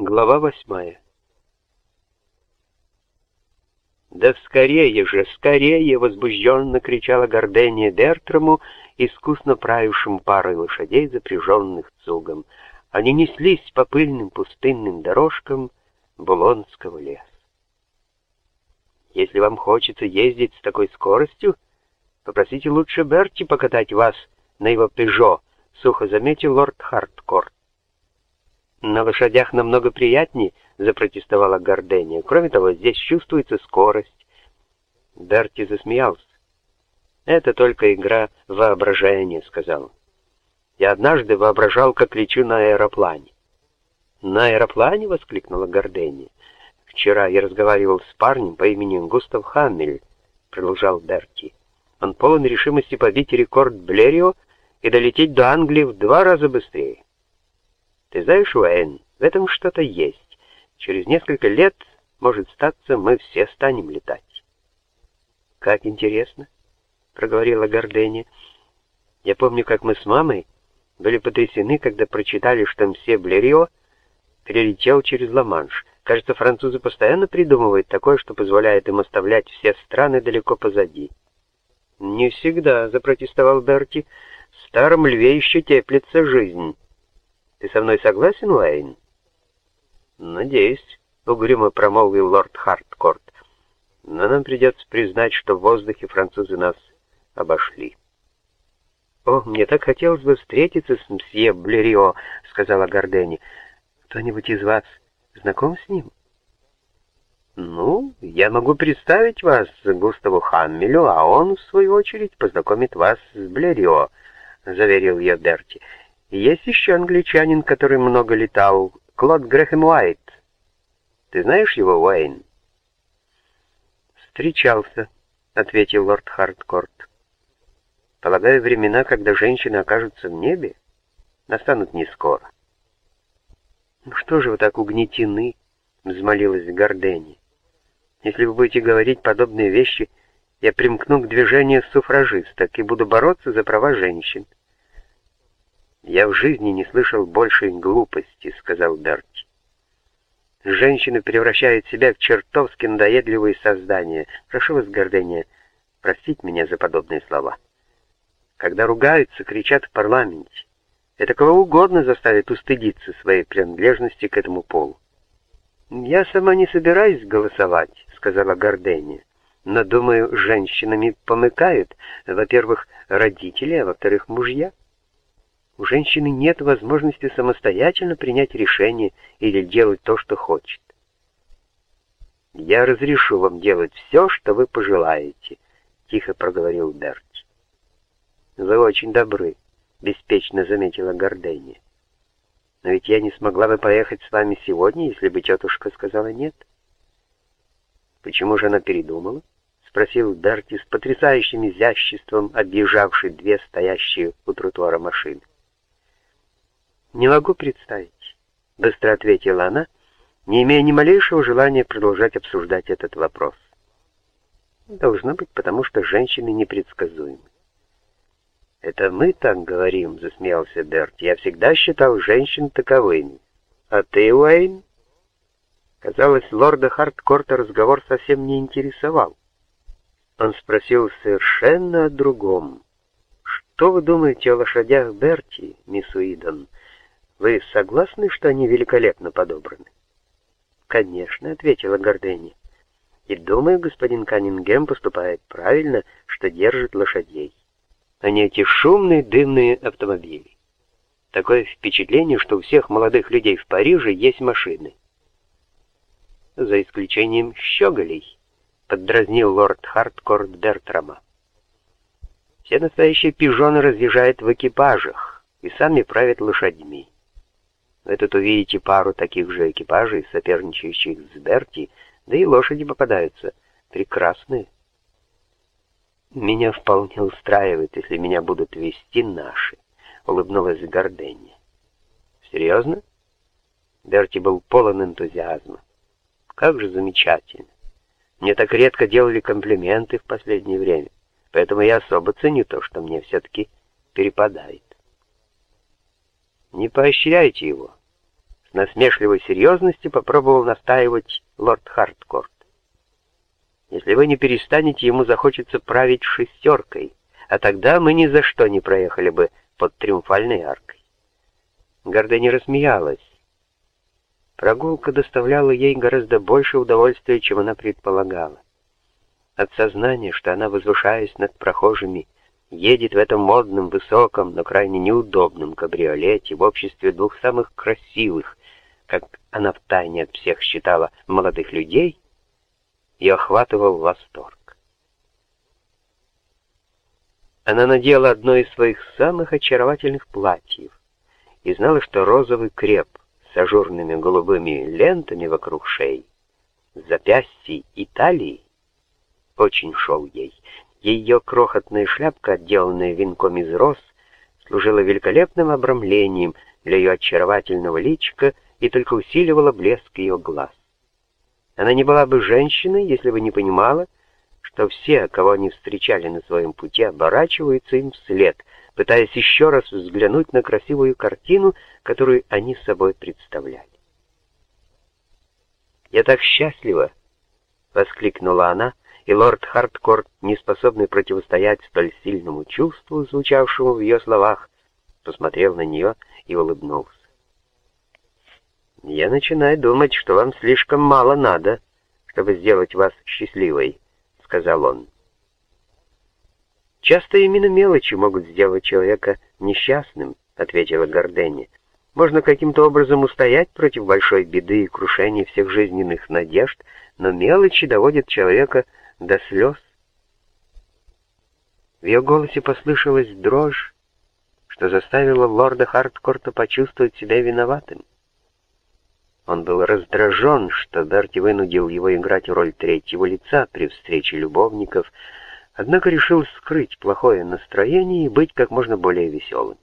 Глава восьмая. «Да скорее же, скорее!» — возбужденно кричала Гордения Бертраму, искусно правившим парой лошадей, запряженных цугом. Они неслись по пыльным пустынным дорожкам Булонского леса. «Если вам хочется ездить с такой скоростью, попросите лучше Берти покатать вас на его «Пежо», — сухо заметил лорд Харткорт. «На лошадях намного приятнее», — запротестовала Гордения. «Кроме того, здесь чувствуется скорость». Берти засмеялся. «Это только игра воображения», — сказал. «Я однажды воображал, как лечу на аэроплане». «На аэроплане?» — воскликнула Гордения. «Вчера я разговаривал с парнем по имени Густав Хаммель», — продолжал Берти. «Он полон решимости побить рекорд Блерио и долететь до Англии в два раза быстрее. Ты знаешь, Уэйн, в этом что-то есть. Через несколько лет, может статься, мы все станем летать. Как интересно, проговорила Гордени. Я помню, как мы с мамой были потрясены, когда прочитали, что мсье Блерио перелетел через Ла-Манш. Кажется, французы постоянно придумывают такое, что позволяет им оставлять все страны далеко позади. «Не всегда», — запротестовал Берти. «В старом льве еще теплится жизнь». Ты со мной согласен, Уэйн?» «Надеюсь», — угрюмо промолвил лорд Харткорт. «Но нам придется признать, что в воздухе французы нас обошли». «О, мне так хотелось бы встретиться с мсье Блерио», — сказала Гордени. «Кто-нибудь из вас знаком с ним?» «Ну, я могу представить вас Густаву Хаммелю, а он, в свою очередь, познакомит вас с Блерио», — заверил я Берти. Есть еще англичанин, который много летал, Клод Грэхэм Уайт. Ты знаешь его, Уэйн? Встречался, ответил лорд Хардкорт. Полагаю, времена, когда женщины окажутся в небе, настанут не скоро. Ну что же вы так угнетены, взмолилась Гордени. Если вы будете говорить подобные вещи, я примкну к движению суфражисток и буду бороться за права женщин. «Я в жизни не слышал большей глупости», — сказал Берти. «Женщины превращают себя в чертовски надоедливые создания. Прошу вас, Гордения, простить меня за подобные слова. Когда ругаются, кричат в парламенте. Это кого угодно заставит устыдиться своей принадлежности к этому полу. «Я сама не собираюсь голосовать», — сказала Гордения. «Но, думаю, женщинами помыкают, во-первых, родители, а во-вторых, мужья». У женщины нет возможности самостоятельно принять решение или делать то, что хочет. «Я разрешу вам делать все, что вы пожелаете», — тихо проговорил Берти. «Вы очень добры», — беспечно заметила Гордения. «Но ведь я не смогла бы поехать с вами сегодня, если бы тетушка сказала нет». «Почему же она передумала?» — спросил Берти с потрясающим изяществом, объезжавший две стоящие у тротуара машины. «Не могу представить», — быстро ответила она, не имея ни малейшего желания продолжать обсуждать этот вопрос. «Должно быть, потому что женщины непредсказуемы». «Это мы так говорим», — засмеялся Берт. «Я всегда считал женщин таковыми. А ты, Уэйн?» Казалось, лорда Харткорта разговор совсем не интересовал. Он спросил совершенно о другом. «Что вы думаете о лошадях Берти, мисс Уидон?» Вы согласны, что они великолепно подобраны? Конечно, ответила Гордени. И думаю, господин Каннингем поступает правильно, что держит лошадей, а не эти шумные дымные автомобили. Такое впечатление, что у всех молодых людей в Париже есть машины. За исключением щеголей, поддразнил лорд Харткорт Бертрама. Все настоящие пижоны разъезжают в экипажах и сами правят лошадьми. Вы тут увидите пару таких же экипажей, соперничающих с Берти, да и лошади попадаются. Прекрасные. Меня вполне устраивает, если меня будут вести наши, улыбнулась Горденни. Серьезно? Берти был полон энтузиазма. Как же замечательно. Мне так редко делали комплименты в последнее время, поэтому я особо ценю то, что мне все-таки перепадает. Не поощряйте его, насмешливой серьезности попробовал настаивать лорд Харткорт. Если вы не перестанете, ему захочется править шестеркой, а тогда мы ни за что не проехали бы под триумфальной аркой. Гордыня рассмеялась. Прогулка доставляла ей гораздо больше удовольствия, чем она предполагала. От сознания, что она, возвышаясь над прохожими, едет в этом модном, высоком, но крайне неудобном кабриолете в обществе двух самых красивых, как она втайне от всех считала, молодых людей, и охватывал восторг. Она надела одно из своих самых очаровательных платьев и знала, что розовый креп с ажурными голубыми лентами вокруг шеи, запястьей и талии очень шел ей. Ее крохотная шляпка, отделанная венком из роз, служила великолепным обрамлением для ее очаровательного личика и только усиливала блеск ее глаз. Она не была бы женщиной, если бы не понимала, что все, кого они встречали на своем пути, оборачиваются им вслед, пытаясь еще раз взглянуть на красивую картину, которую они собой представляли. «Я так счастлива!» — воскликнула она, и лорд Харткорт, не способный противостоять столь сильному чувству, звучавшему в ее словах, посмотрел на нее и улыбнулся. «Я начинаю думать, что вам слишком мало надо, чтобы сделать вас счастливой», — сказал он. «Часто именно мелочи могут сделать человека несчастным», — ответила Горденни. «Можно каким-то образом устоять против большой беды и крушения всех жизненных надежд, но мелочи доводят человека до слез. В ее голосе послышалась дрожь, что заставило лорда Харткорта почувствовать себя виноватым. Он был раздражен, что Берти вынудил его играть роль третьего лица при встрече любовников, однако решил скрыть плохое настроение и быть как можно более веселым.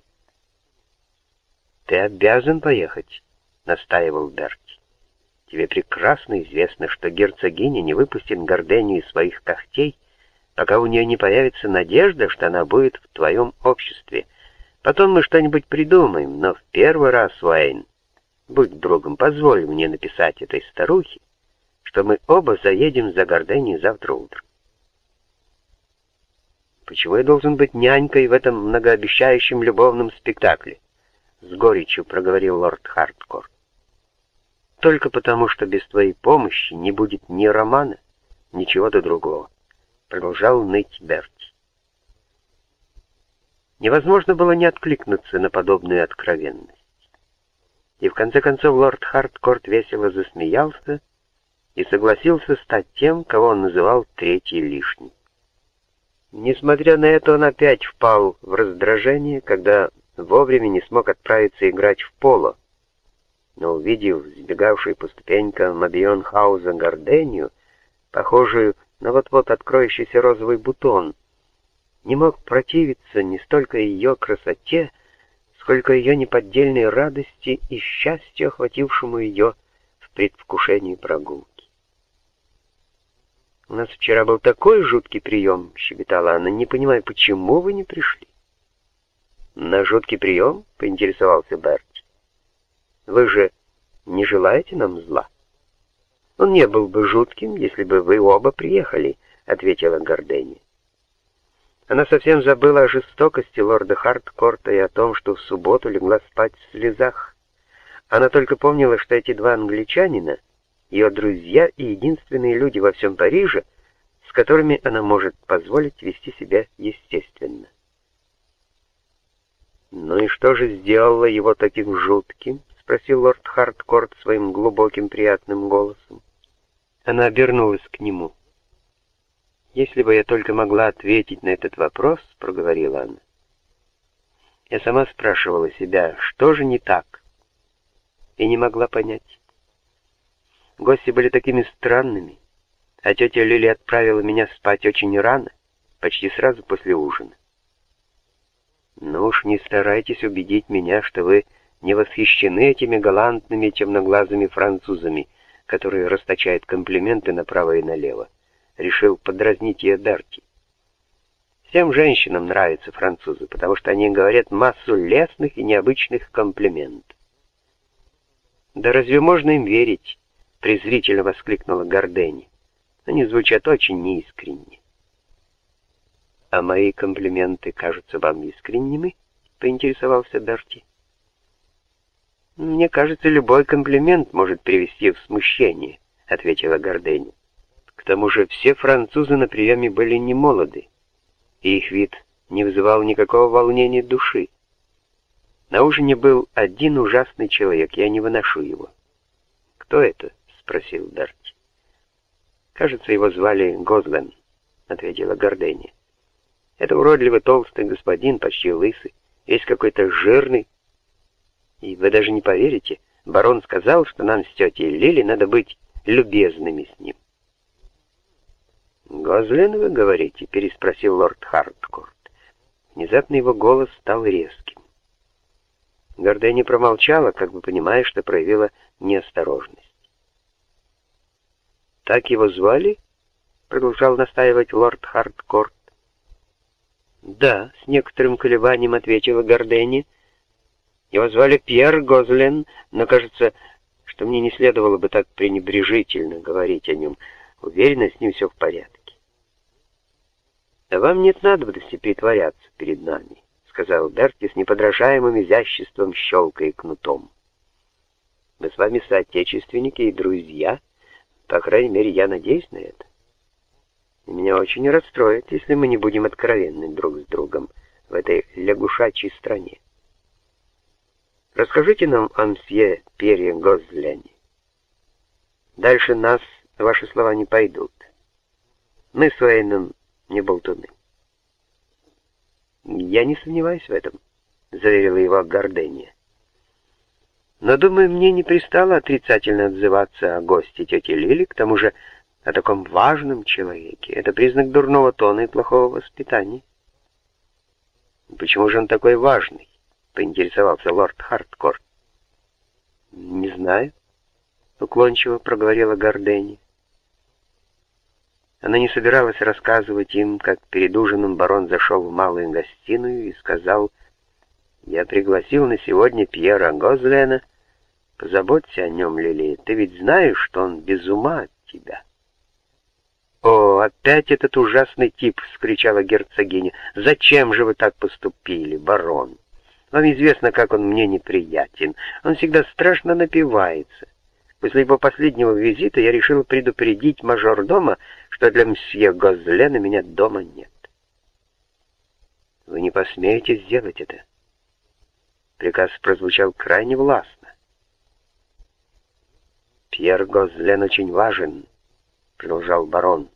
«Ты обязан поехать», — настаивал Берти. Тебе прекрасно известно, что герцогиня не выпустит Гордению из своих когтей, пока у нее не появится надежда, что она будет в твоем обществе. Потом мы что-нибудь придумаем, но в первый раз, Уэйн, будь другом, позволь мне написать этой старухе, что мы оба заедем за Гордению завтра утром. Почему я должен быть нянькой в этом многообещающем любовном спектакле? С горечью проговорил лорд Харткорт только потому, что без твоей помощи не будет ни романа, ничего-то другого», — продолжал ныть Берти. Невозможно было не откликнуться на подобную откровенность. И в конце концов лорд Харткорт весело засмеялся и согласился стать тем, кого он называл «третий лишний». Несмотря на это, он опять впал в раздражение, когда вовремя не смог отправиться играть в поло, но увидев сбегавшую по ступенькам Мабион Хауза Гордению, похожую на вот-вот откроющийся розовый бутон, не мог противиться не столько ее красоте, сколько ее неподдельной радости и счастью, охватившему ее в предвкушении прогулки. «У нас вчера был такой жуткий прием», — щебетала она, — «не понимаю, почему вы не пришли?» «На жуткий прием?» — поинтересовался Берт. Вы же не желаете нам зла? Он не был бы жутким, если бы вы оба приехали, ответила Гордени. Она совсем забыла о жестокости лорда Харткорта и о том, что в субботу легла спать в слезах. Она только помнила, что эти два англичанина — ее друзья и единственные люди во всем Париже, с которыми она может позволить вести себя естественно. Ну и что же сделало его таким жутким? — спросил лорд Харткорт своим глубоким приятным голосом. Она обернулась к нему. «Если бы я только могла ответить на этот вопрос», — проговорила она. Я сама спрашивала себя, что же не так, и не могла понять. Гости были такими странными, а тетя Лили отправила меня спать очень рано, почти сразу после ужина. Ну уж не старайтесь убедить меня, что вы не восхищены этими галантными темноглазыми французами, которые расточают комплименты направо и налево. Решил подразнить ее Дарти. Всем женщинам нравятся французы, потому что они говорят массу лестных и необычных комплиментов. «Да разве можно им верить?» — презрительно воскликнула Гордени. «Они звучат очень неискренне». «А мои комплименты кажутся вам искренними?» — поинтересовался Дарти. «Мне кажется, любой комплимент может привести в смущение», — ответила Гордени. «К тому же все французы на приеме были не молоды, и их вид не вызывал никакого волнения души. На ужине был один ужасный человек, я не выношу его». «Кто это?» — спросил Дарти. «Кажется, его звали Гозлен», — ответила Гордени. «Это уродливый толстый господин, почти лысый, весь какой-то жирный, и вы даже не поверите, барон сказал, что нам с тетей Лили надо быть любезными с ним. «Гозлин, вы говорите?» — переспросил лорд Харткорт. Внезапно его голос стал резким. Гордени промолчала, как бы понимая, что проявила неосторожность. «Так его звали?» — продолжал настаивать лорд Харткорт. «Да», — с некоторым колебанием ответила Гордени, его звали Пьер Гозлен, но кажется, что мне не следовало бы так пренебрежительно говорить о нем. Уверена, с ним все в порядке. «А вам нет надобности притворяться перед нами», — сказал Берти с неподражаемым изяществом, щелкая кнутом. «Мы с вами соотечественники и друзья, по крайней мере, я надеюсь на это. И меня очень расстроит, если мы не будем откровенны друг с другом в этой лягушачьей стране. Расскажите нам о мсье Перье Гозляне. Дальше нас ваши слова не пойдут. Мы с Уэйном не болтуны. Я не сомневаюсь в этом, заверила его Гордения. Но, думаю, мне не пристало отрицательно отзываться о гости тети Лили, к тому же о таком важном человеке. Это признак дурного тона и плохого воспитания. Почему же он такой важный? поинтересовался лорд Харткорт. «Не знаю», — уклончиво проговорила Гордени. Она не собиралась рассказывать им, как перед ужином барон зашел в малую гостиную и сказал, «Я пригласил на сегодня Пьера Гозлена. Позаботься о нем, Лили, ты ведь знаешь, что он без ума от тебя». «О, опять этот ужасный тип!» — вскричала герцогиня. «Зачем же вы так поступили, барон?» Вам известно, как он мне неприятен. Он всегда страшно напивается. После его последнего визита я решил предупредить мажордома, что для мсье Гозлена меня дома нет. Вы не посмеете сделать это. Приказ прозвучал крайне властно. «Пьер Гозлен очень важен», — продолжал барон.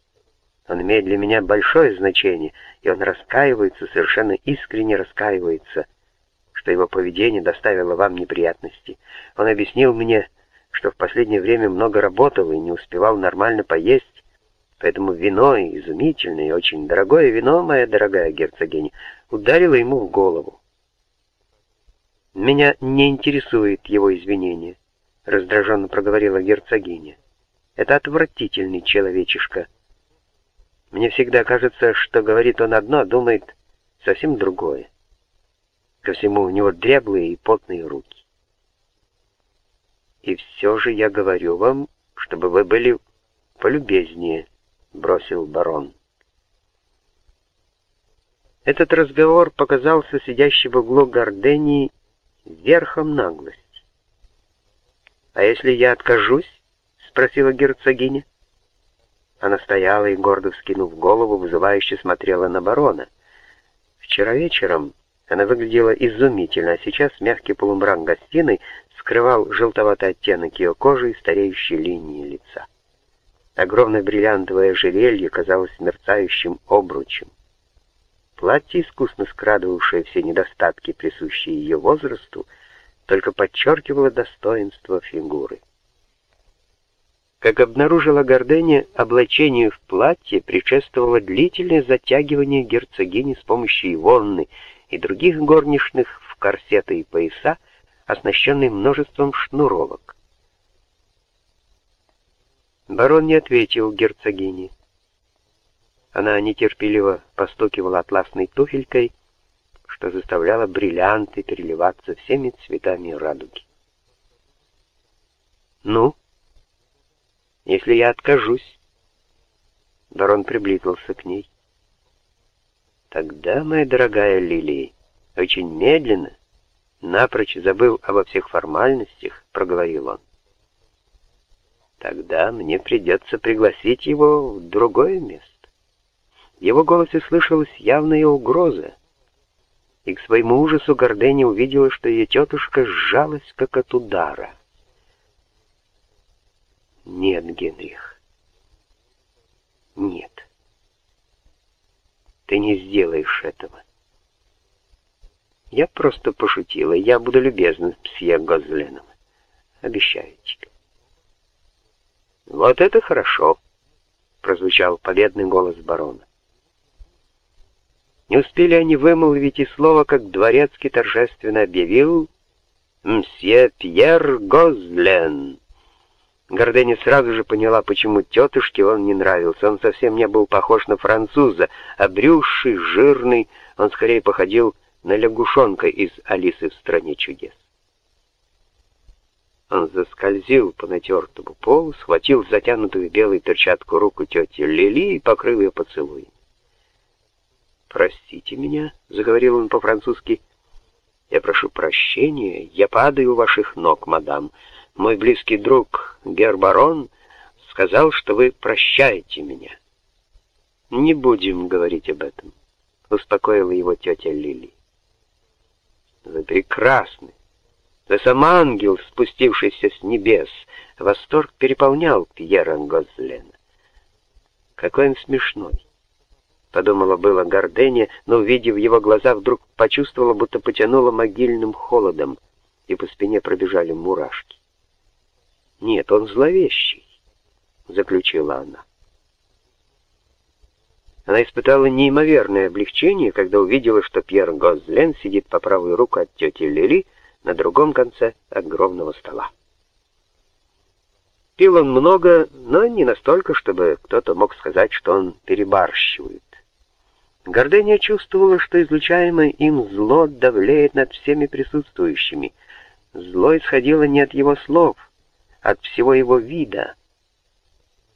«Он имеет для меня большое значение, и он раскаивается, совершенно искренне раскаивается» что его поведение доставило вам неприятности. Он объяснил мне, что в последнее время много работал и не успевал нормально поесть, поэтому вино, изумительное и очень дорогое вино, моя дорогая герцогиня, ударило ему в голову. «Меня не интересует его извинение», — раздраженно проговорила герцогиня. «Это отвратительный человечишка. Мне всегда кажется, что говорит он одно, а думает совсем другое. Ко всему у него дряблые и потные руки. «И все же я говорю вам, чтобы вы были полюбезнее», — бросил барон. Этот разговор показался сидящей в углу Гордении верхом наглости. «А если я откажусь?» — спросила герцогиня. Она стояла и, гордо вскинув голову, вызывающе смотрела на барона. Вчера вечером она выглядела изумительно, а сейчас мягкий полумрак гостиной скрывал желтоватый оттенок ее кожи и стареющие линии лица. Огромное бриллиантовое ожерелье казалось мерцающим обручем. Платье, искусно скрадывавшее все недостатки, присущие ее возрасту, только подчеркивало достоинство фигуры. Как обнаружила Гордене, облачению в платье предшествовало длительное затягивание герцогини с помощью ивонны и других горничных в корсеты и пояса, оснащенные множеством шнуровок. Барон не ответил герцогине. Она нетерпеливо постукивала атласной туфелькой, что заставляло бриллианты переливаться всеми цветами радуги. Ну? Если я откажусь? Барон приблизился к ней. Тогда, моя дорогая Лилия, очень медленно, напрочь забыл обо всех формальностях, проговорил он. Тогда мне придется пригласить его в другое место. В его голосе слышалась явная угроза, и к своему ужасу Гордени увидела, что ее тетушка сжалась, как от удара. «Нет, Генрих, нет, ты не сделаешь этого. Я просто пошутила, я буду любезна с псье Гозленом, обещаю тебе». «Вот это хорошо!» — прозвучал победный голос барона. Не успели они вымолвить и слова, как дворецкий торжественно объявил «Мсье Пьер Гозлен». Гордени сразу же поняла, почему тетушке он не нравился. Он совсем не был похож на француза, обрюзший, жирный, он скорее походил на лягушонка из «Алисы в стране чудес». Он заскользил по натертому полу, схватил затянутую белой перчатку руку тети Лили и покрыл ее поцелуем. «Простите меня», — заговорил он по-французски. «Я прошу прощения, я падаю у ваших ног, мадам. Мой близкий друг Гербарон сказал, что вы прощаете меня». «Не будем говорить об этом», — успокоила его тетя Лили. «Вы прекрасны, вы сам ангел, спустившийся с небес. Восторг переполнял Пьера Гозлена. Какой он смешной. Подумала было Гордене, но, увидев его глаза, вдруг почувствовала, будто потянула могильным холодом, и по спине пробежали мурашки. «Нет, он зловещий», — заключила она. Она испытала неимоверное облегчение, когда увидела, что Пьер Гозлен сидит по правую руку от тети Лили, на другом конце огромного стола. Пил он много, но не настолько, чтобы кто-то мог сказать, что он перебарщивает. Гордыня чувствовала, что излучаемое им зло давлеет над всеми присутствующими. Зло исходило не от его слов, от всего его вида.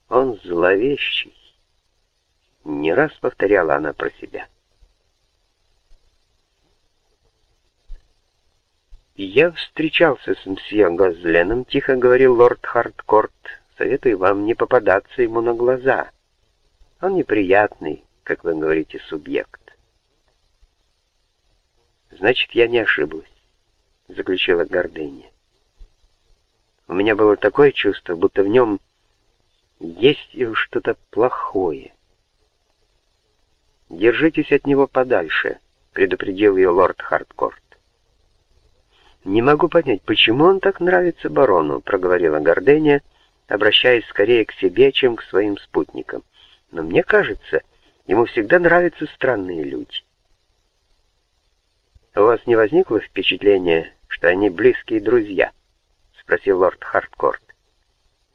Он зловещий. Не раз повторяла она про себя. «Я встречался с мсье Гозленом», — тихо говорил лорд Хардкорт. «Советую вам не попадаться ему на глаза. Он неприятный, как вы говорите, субъект». «Значит, я не ошиблась», — заключила Гордыня. «У меня было такое чувство, будто в нем есть что-то плохое». «Держитесь от него подальше», — предупредил ее лорд Хардкорт. «Не могу понять, почему он так нравится барону», — проговорила Гордения, обращаясь скорее к себе, чем к своим спутникам. «Но мне кажется, ему всегда нравятся странные люди». «У вас не возникло впечатления, что они близкие друзья?» — спросил лорд Хардкорт.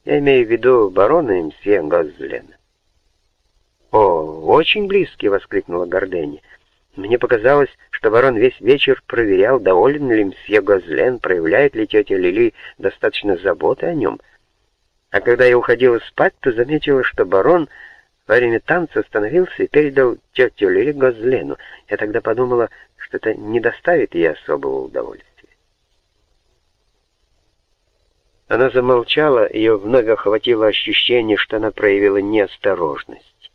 «Я имею в виду барона и мсье Гозлена». «О, очень близкие!» — воскликнула Гордения. Мне показалось, что барон весь вечер проверял, доволен ли мсье Гозлен, проявляет ли тетя Лили достаточно заботы о нем. А когда я уходила спать, то заметила, что барон во время танца остановился и передал тетю Лили Гозлену. Я тогда подумала, что это не доставит ей особого удовольствия. Она замолчала, ее вновь охватило ощущение, что она проявила неосторожность.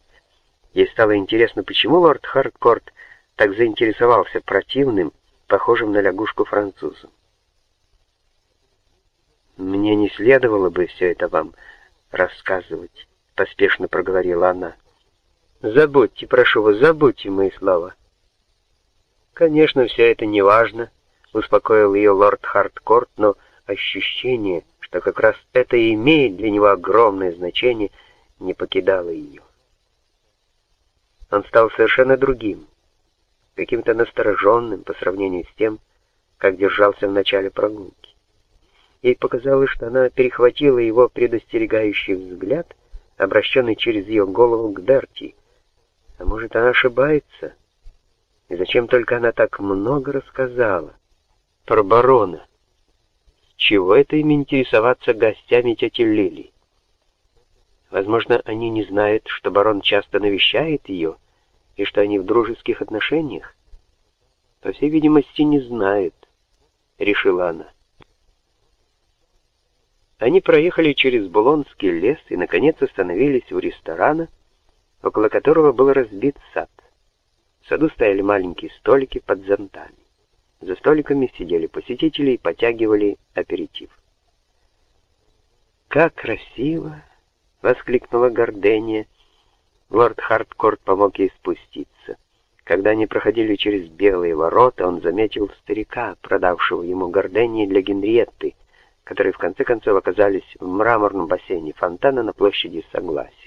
Ей стало интересно, почему лорд Хардкорт так заинтересовался противным, похожим на лягушку французом. «Мне не следовало бы все это вам рассказывать», — поспешно проговорила она. «Забудьте, прошу вас, забудьте мои слова». «Конечно, все это не важно», — успокоил ее лорд Хардкорт, но ощущение, что как раз это имеет для него огромное значение, не покидало ее. Он стал совершенно другим каким-то настороженным по сравнению с тем, как держался в начале прогулки. Ей показалось, что она перехватила его предостерегающий взгляд, обращенный через ее голову к Берти. А может, она ошибается? И зачем только она так много рассказала? Про барона. чего это им интересоваться гостями тети Лили? Возможно, они не знают, что барон часто навещает ее, и что они в дружеских отношениях. По всей видимости, не знают, решила она. Они проехали через Булонский лес и, наконец, остановились у ресторана, около которого был разбит сад. В саду стояли маленькие столики под зонтами. За столиками сидели посетители и потягивали аперитив. «Как красиво!» — воскликнула Гордения. Лорд Хардкорт помог ей спуститься. Когда они проходили через белые ворота, он заметил старика, продавшего ему Гордении для Генриетты, которые в конце концов оказались в мраморном бассейне фонтана на площади Согласия.